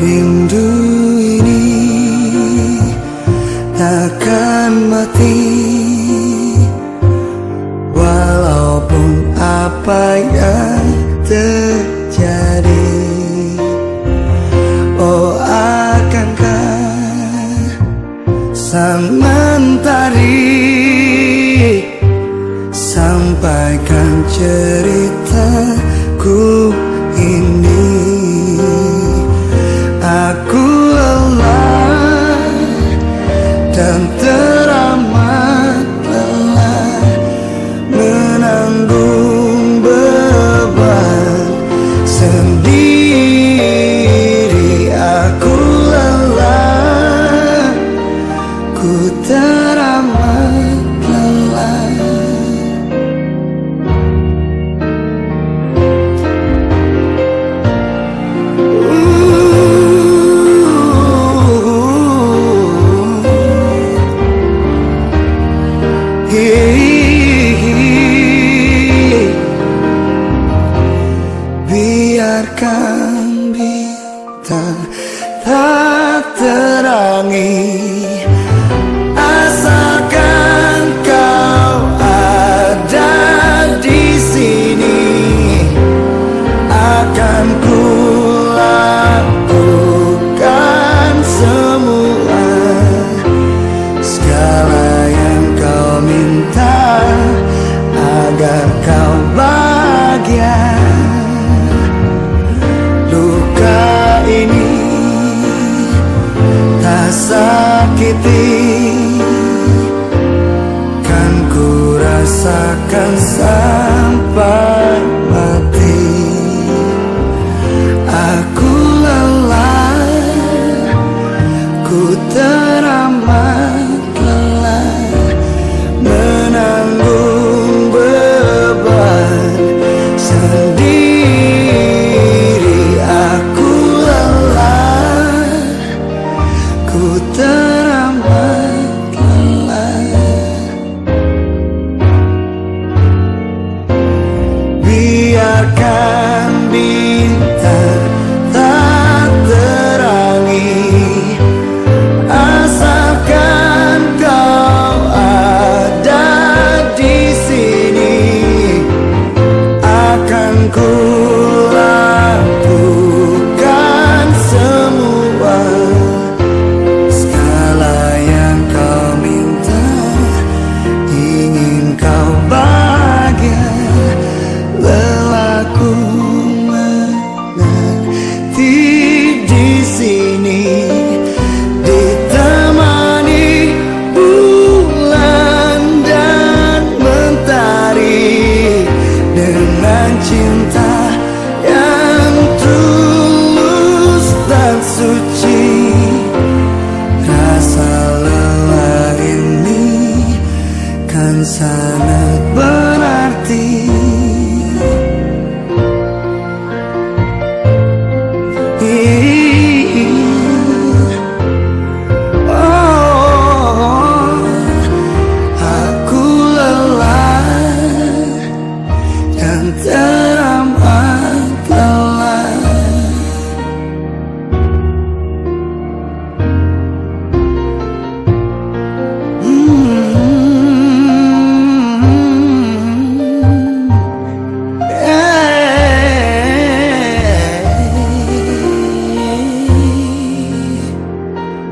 Rindu ini akan mati. Walaupun apa yang terjadi Oh akankah sang mentari Sampaikan ceritaku ini? bersama Chim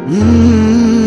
Mm-hmm.